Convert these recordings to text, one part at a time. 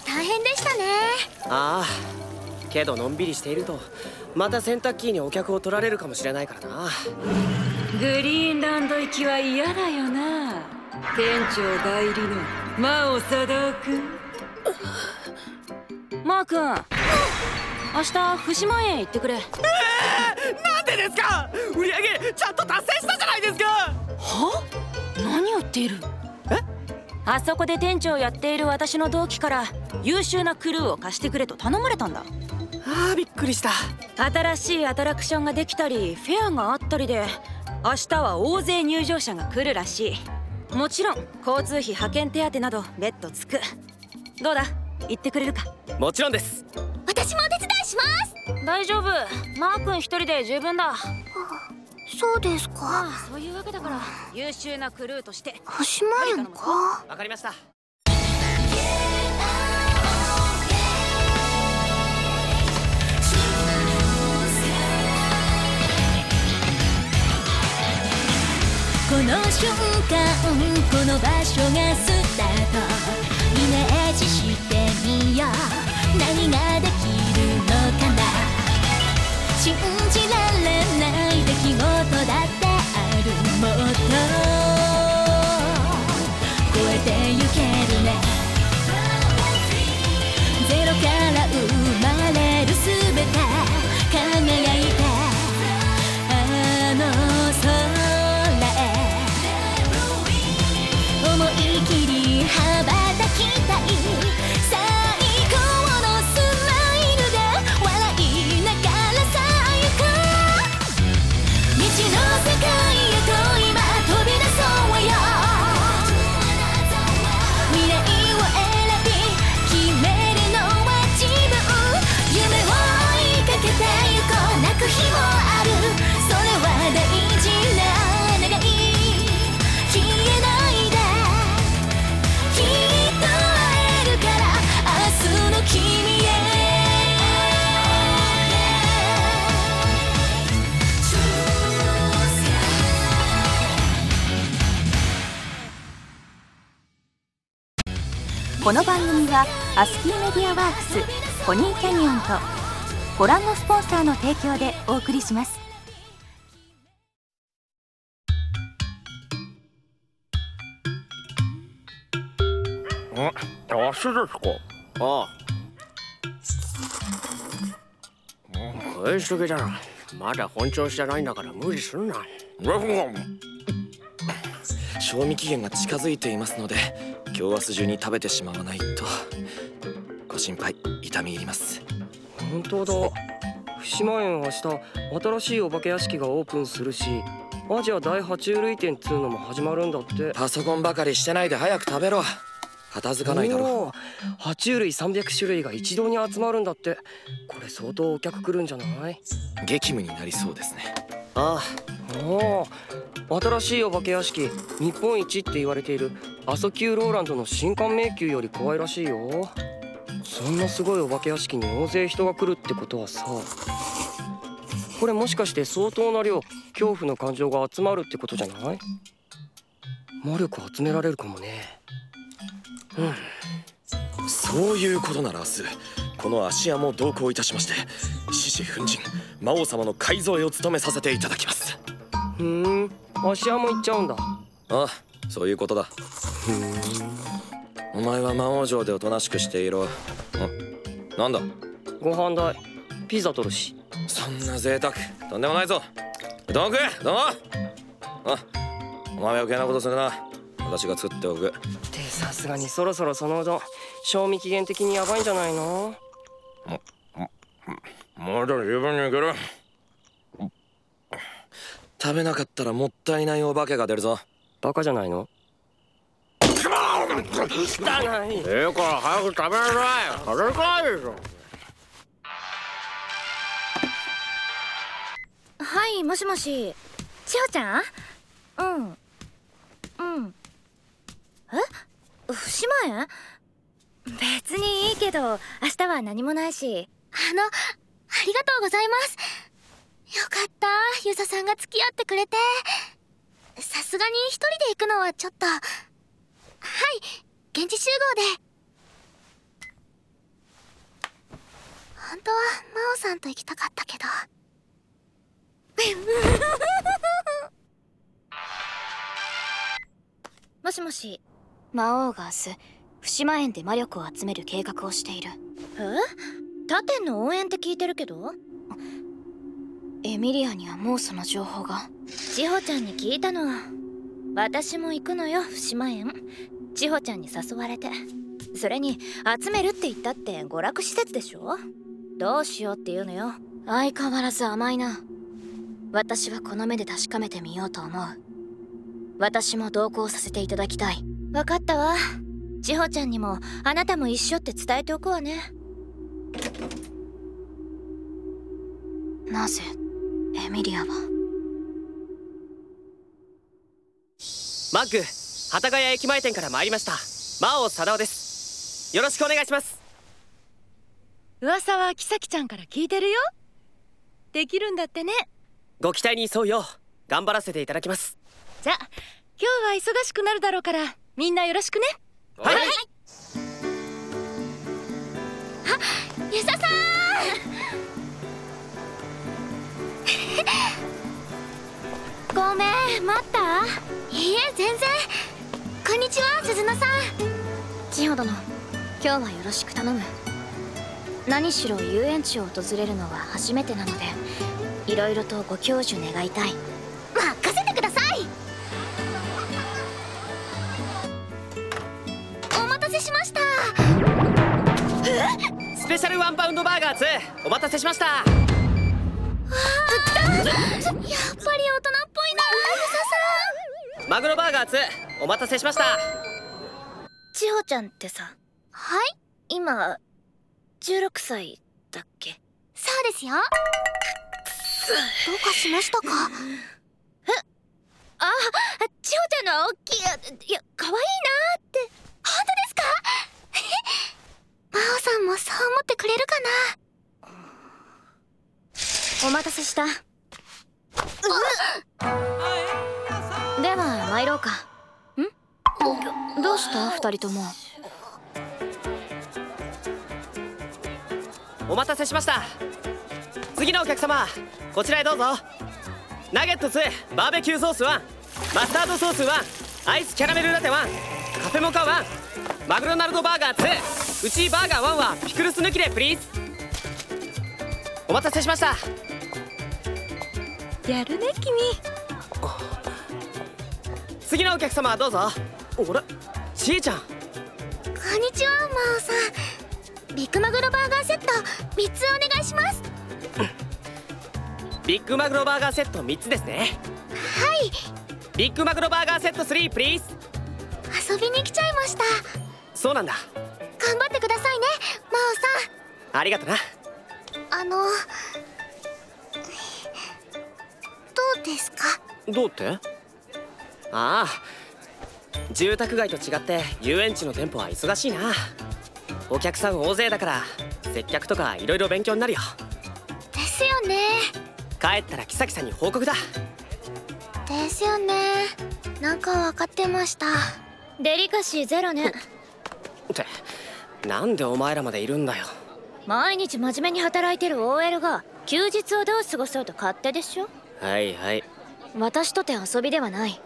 は大変でしたね。ああけどのんびりしているとまた洗濯機にお客を取られるかもしれないからな。グリーンランド行きは嫌だよな。店長代理の真央茶道君マー君明日伏間園行ってくれ。えー、なんでですか？売り上げちゃんと達成したじゃないですか。は？何を言っている？え？あそこで店長やっている私の同期から優秀なクルーを貸してくれと頼まれたんだ。あーびっくりした。新しいアトラクションができたりフェアがあったりで明日は大勢入場者が来るらしい。もちろん交通費派遣手当など別途つく。どうだ？行ってくれるか？もちろんです。私もお手伝いします。大丈夫。マー君一人で十分だ。そうですか。まあそういうわけだから。優秀なクルーとして。星間園か。わかりましたこの瞬間この場所がスタート。イメージしてみよう。この番組はアスキーメディアワークスポニーキャニオンとご覧のスポンサーの提供でお送りします。あ、明日ですか。ああ。食いしとけじゃな。まだ本調子じゃないんだから無理すんな。賞味期限が近づいていますので今日明日中に食べてしまわないと。ご心配痛み入ります。本当だ。伏間園明日新しいお化け屋敷がオープンするしアジア大爬虫類展っつうのも始まるんだって。パソコンばかりしてないで早く食べろ。片付かないだろおー爬虫類300種類が一堂に集まるんだって。これ相当お客来るんじゃない？激務になりそうですね。あおお新しいお化け屋敷日本一って言われているアソキューローランドの新館迷宮より怖いらしいよ。そんなすごいお化け屋敷に大勢人が来るってことはさこれもしかして相当な量恐怖の感情が集まるってことじゃない？魔力集められるかもね。そういうことなら明日この芦屋も同行いたしまして獅子奮陣魔王様の改造を務めさせていただきます。ふーん。芦屋も行っちゃうんだ。ああそういうことだお前は魔王城でおとなしくしていろ。ん。なんだ？ご飯代。ピザ取るし。そんな贅沢。とんでもないぞ。うどん食え！どうも！あお前は余計なことするな。私が作っておく。ってさすがにそろそろそのうどん賞味期限的にやばいんじゃないの？まだ十分にいける。食べなかったらもったいないお化けが出るぞ。バカじゃないの？汚い。ええから早く食べなさい。食べたいでしょ。はいもしもし。千穂ちゃん？うん。うん。え？伏間園別にいいけど明日は何もないし。あのありがとうございます。よかった。ゆささんが付き合ってくれて。さすがに一人で行くのはちょっと。はい現地集合で。本当は真央さんと行きたかったけど。もしもし。魔王が明日伏間園で魔力を集める計画をしている。え？他店の応援って聞いてるけど？エミリアにはもうその情報が。千穂ちゃんに聞いたの。私も行くのよ伏間園千穂ちゃんに誘われてそれに集めるって言ったって娯楽施設でしょ？どうしようっていうのよ。相変わらず甘いな。私はこの目で確かめてみようと思う。私も同行させていただきたい。分かったわ。千穂ちゃんにもあなたも一緒って伝えておくわね。なぜエミリアは？マッグ幡ヶ谷駅前店から参りました。魔王貞夫です。よろしくお願いします。噂はキサキちゃんから聞いてるよ。できるんだってね。ご期待に沿うよう頑張らせていただきます。じゃあ今日は忙しくなるだろうからみんなよろしくね。はい、遊佐さ ごめん待った。んいいえ全然こんにちは鈴乃さん。千穂殿今日はよろしく頼む。何しろ遊園地を訪れるのは初めてなのでいろいろとご教授願いたい。任せてください。お待たせしました。スペシャルワンパウンドバーガー2お待たせしました。やっぱり大人っぽいな。マグロバーガー2お待たせしました。千穂ちゃんってさんはい？今16歳だっけ？そうですよ。どうかしましたか？あ千穂ちゃんのは大きいいやいや可愛いなって。本当ですか？真央さんもそう思ってくれるかな？お待たせした。では参ろうか。んどうした？二人とも。お待たせしました。次のお客様こちらへどうぞ。ナゲット2バーベキューソース1マスタードソース1アイスキャラメルラテ1カフェモカ1マクドナルドバーガー2うちバーガー1はピクルス抜きでプリーズ。お待たせしました。やるね君。次のお客様どうぞあれちーちゃんこんにちは真央さんビッグマグロバーガーセット3つお願いしますビッグマグロバーガーセット3つですねはいビッグマグロバーガーセット3プリーズ遊びに来ちゃいましたそうなんだ頑張ってくださいね真ありがとなあのどうですかどうってああ住宅街と違って遊園地の店舗は忙しいな。お客さん大勢だから接客とかいろいろ勉強になるよ。ですよね。帰ったら木崎さんに報告だ。ですよね。なんか分かってました。デリカシーゼロね。ってなんでお前らまでいるんだよ。毎日真面目に働いてる OL が休日をどう過ごそうと勝手でしょ？はいはい。私とて遊びではない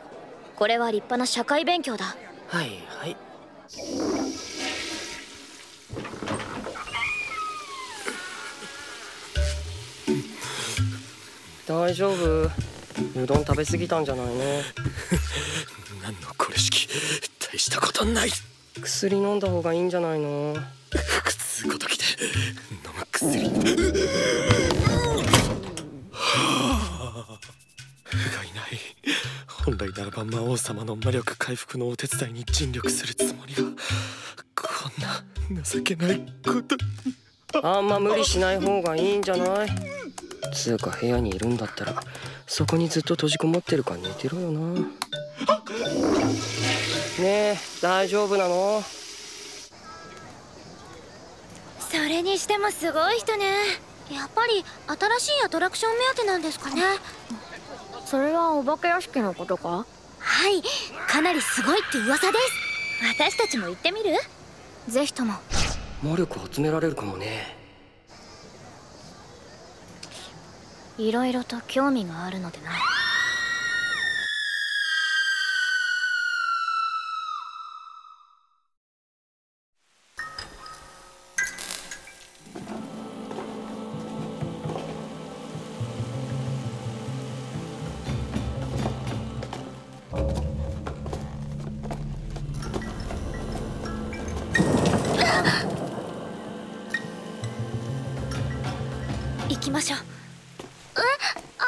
これは立派な社会勉強だ。はいはい。大丈夫。うどん食べ過ぎたんじゃないの 何のこれしき大したことない。薬飲んだ方がいいんじゃないの？腹痛ごときで。飲む薬 不甲斐ない。本来ならば魔王様の魔力回復のお手伝いに尽力するつもりがこんな情けないこと。あんま無理しない方がいいんじゃない？つうか部屋にいるんだったらそこにずっと閉じこもってるか寝てろよな。ねえ大丈夫なの？それにしてもすごい人ね。やっぱり新しいアトラクション目当てなんですかねそれはお化け屋敷のことか？はいかなりすごいって噂です。私たちも行ってみる？ぜひとも。魔力集められるかもね。いろいろと興味があるのでな。ましょう。え？あ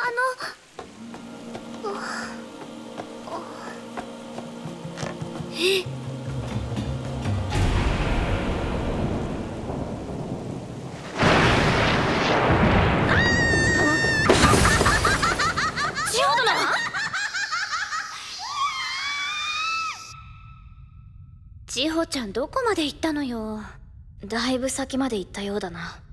千穂殿千穂ちゃんどこまで行ったのよだいぶ先まで行ったようだな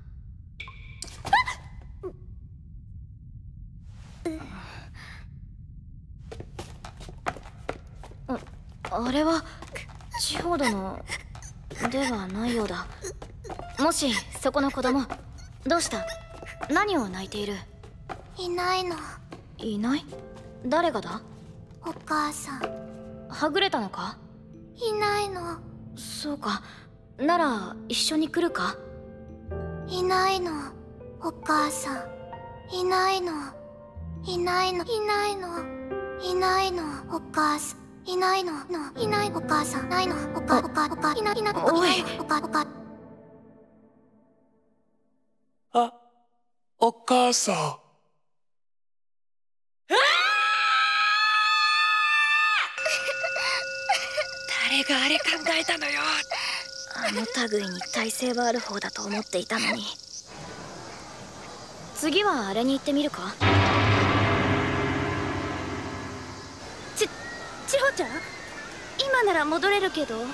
あれは千穂殿ではないようだ。もしそこの子供どうした？何を泣いている？いないの。いない？誰がだ？お母さん。はぐれたのか？いないの。そうか。なら一緒に来るか？いないの。お母さん。いないの。いないの。いないの。いないの。お母さんいないの。のいないお母さん。ないの。おかおかおか。いないいない。おい。いないおかおか。あお母さん。誰があれ考えたのよ。あの類に耐性はある方だと思っていたのに。次はあれに行ってみるかち千穂ちゃん？今なら戻れるけど。いえ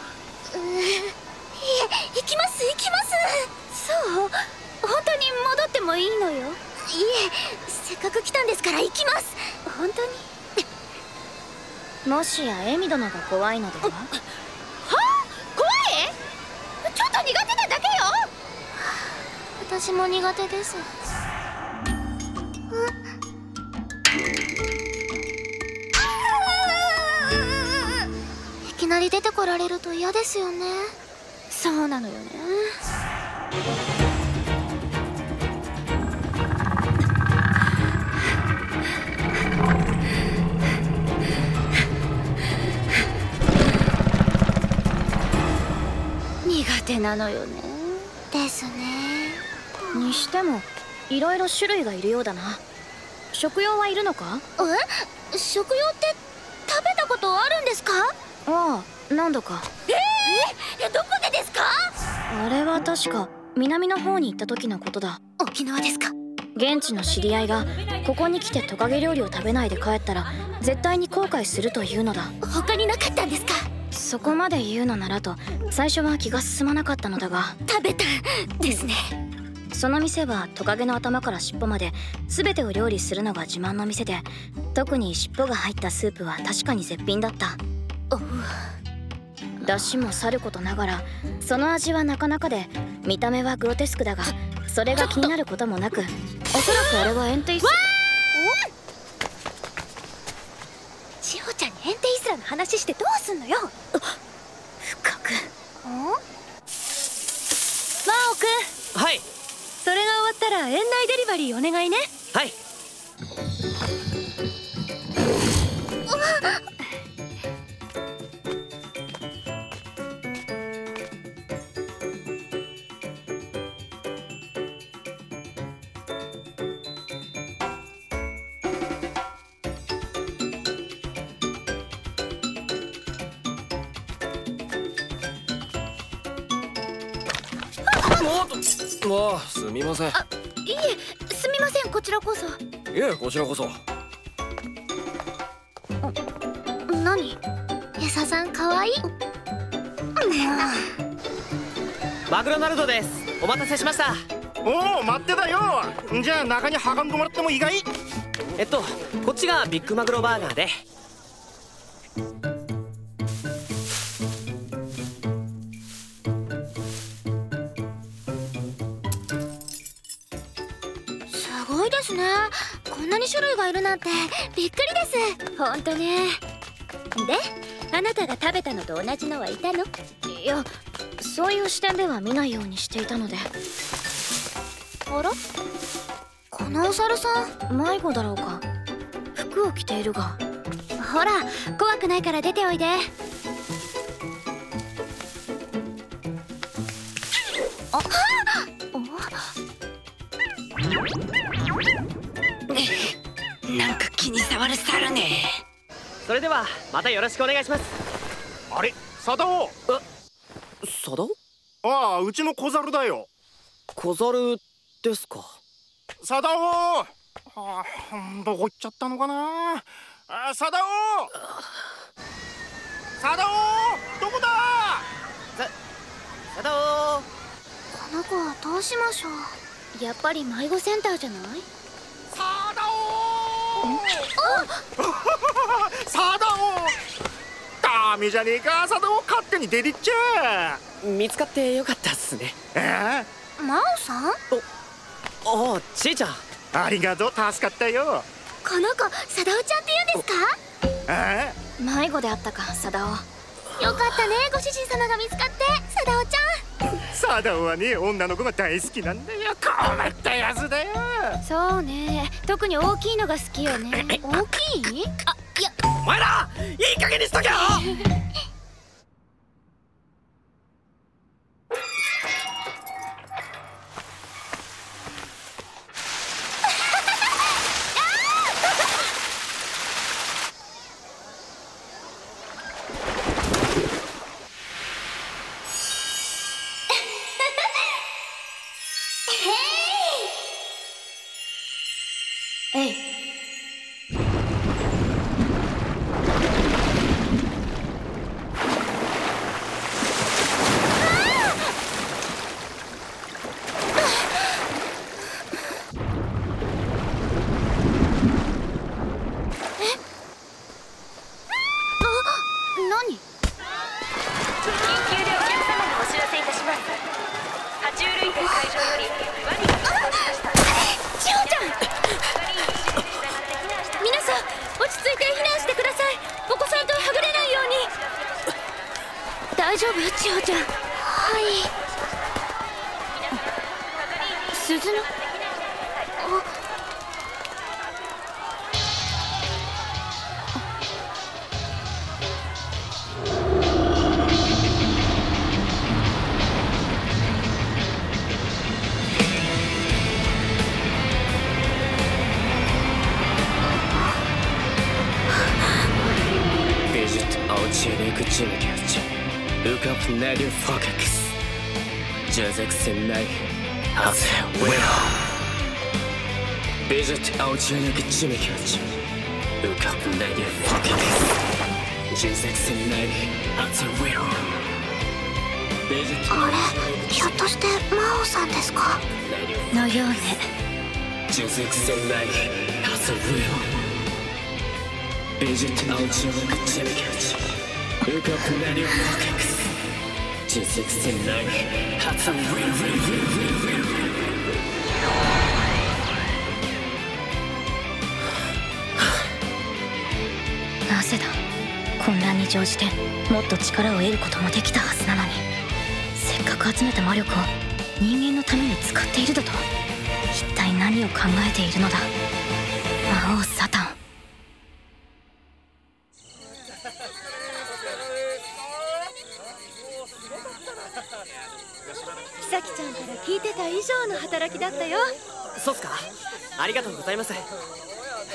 行きます行きます。そう。本当に戻ってもいいのよ。いえせっかく来たんですから行きます。本当に？もしやエミ殿が怖いのでは？怖い？ちょっと苦手なだけよ。私も苦手ですなり出てこられると嫌ですよね。そうなのよね。苦手なのよね。ですね。にしてもいろいろ種類がいるようだな。食用はいるのか？え？食用って食べたことあるんですか？ああ何度か。えどこでですか？あれは確か南の方に行った時のことだ。沖縄ですか？現地の知り合いがここに来てトカゲ料理を食べないで帰ったら絶対に後悔するというのだ。他になかったんですか？そこまで言うのならと最初は気が進まなかったのだが。食べたですね。その店はトカゲの頭から尻尾まで全てを料理するのが自慢の店で特に尻尾が入ったスープは確かに絶品だった出汁もさることながらその味はなかなかで見た目はグロテスクだがそれが気になることもなくおそらくあれはエンテイス千穂ちゃんにエンテイスラの話してどうすんのよ？深く。真央くん！はい。それが終わったら園内デリバリーお願いね。はいみません。いえすみませんこちらこそ。いえこちらこそ。何？エサさんかわいい？マクドナルドです。お待たせしました。おお待ってたよ。じゃあ中に運んでもらってもいいかい？えっとこっちがビッグマグロバーガーでんなに種類がいるなんてびっくりです。ほんとね。であなたが食べたのと同じのはいたの？いやそういう視点では見ないようにしていたので。あら？このお猿さん？迷子だろうか。服を着ているが。ほら怖くないから出ておいでなんか気に障る猿ね。それではまたよろしくお願いします。あれ？貞夫佐田ああうちの小猿だよ。小猿ですか？貞夫ああどこ行っちゃったのかな？あ貞夫貞夫どこだ？佐藤この子はどうしましょう。やっぱり迷子センターじゃない？貞夫貞夫ダメじゃねえか貞夫勝手に出てっちゃ。見つかってよかったっすね。え？真央さん？ああちーちゃん。えありがとう。助かったよ。この子サダオちゃんって言うんですか？え？迷子であったかサダオ。よかったねご主人様が見つかってサダオちえ貞夫はね女の子が大好きなんだよ困ったやつだよ。そうね。特に大きいのが好きよね。大きい？あいや。お前らいい加減にしとけよ え Joseph Senai As well Visit Oceanic Genius Look up Native Fox Joseph Senai As well Visit あれひょっとして真央さんですかのようね Joseph Senai As well Visit Oceanic Genius Look up Native Fox Joseph Senai As well ななぜだ混乱に乗じてもっと力を得ることもできたはずなのに。せっかく集めた魔力を人間のために使っているだと。一体何を考えているのだ。働きだったよ。そうっすか。ありがとうございます。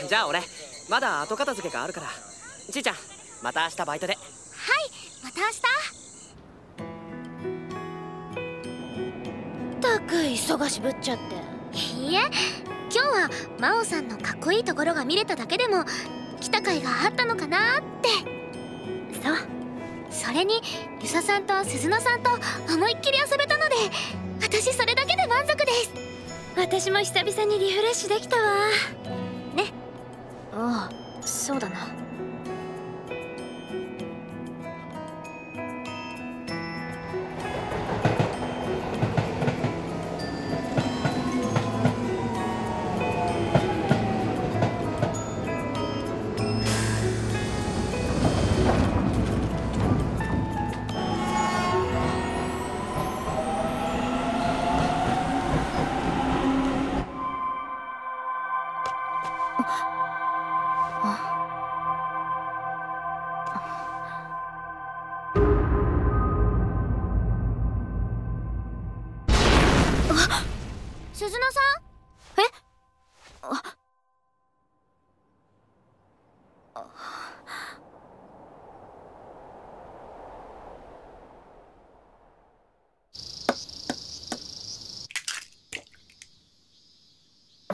じゃあ俺まだ後片付けがあるから。ちーちゃんまた明日バイトで。また明たく忙しぶっちゃって。日いいえ今日は真央さんのかっこいいところが見れただけでも来た甲斐があったのかなって。そうそれに遊佐さんと鈴乃さんと思いっきり遊べたので私それだけで満足です。私も久々にリフレッシュできたわ。ね。ああそうだな。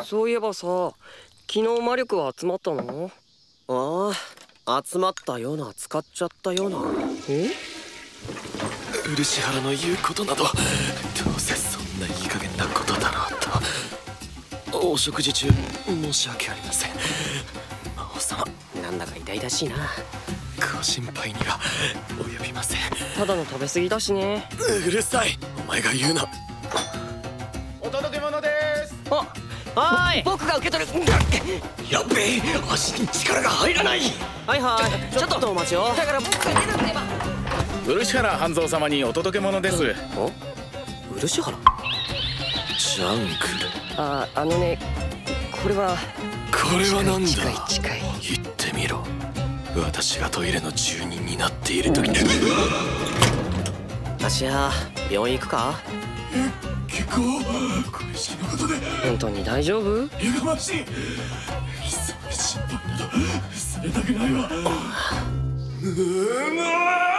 そういえばさ昨日魔力は集まったの？ああ集まったような使っちゃったような。え？漆原の言うことなどどうせそんないい加減なことだろうと。お食事中申し訳ありません。魔王様。なんだか痛々しいな。ご心配には及びません。ただの食べ過ぎだしね。うるさい。お前が言うなあはーい。僕が受け取る。やっべえ。足に力が入らない。はいはい。ちょっと。お待ちを。だから僕が出るってば。漆原半蔵様にお届け物です。漆原？ジャングル。ああのねこれは。これはなんだ？近い近い。言ってみろ。私がトイレの住人になっている時に。芦屋病院行くか？結構小石のことで。本当に大丈夫？やがましいそんな心配などされたくないわ。うわど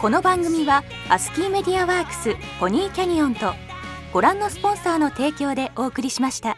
この番組はアスキーメディアワークスポニーキャニオンとご覧のスポンサーの提供でお送りしました。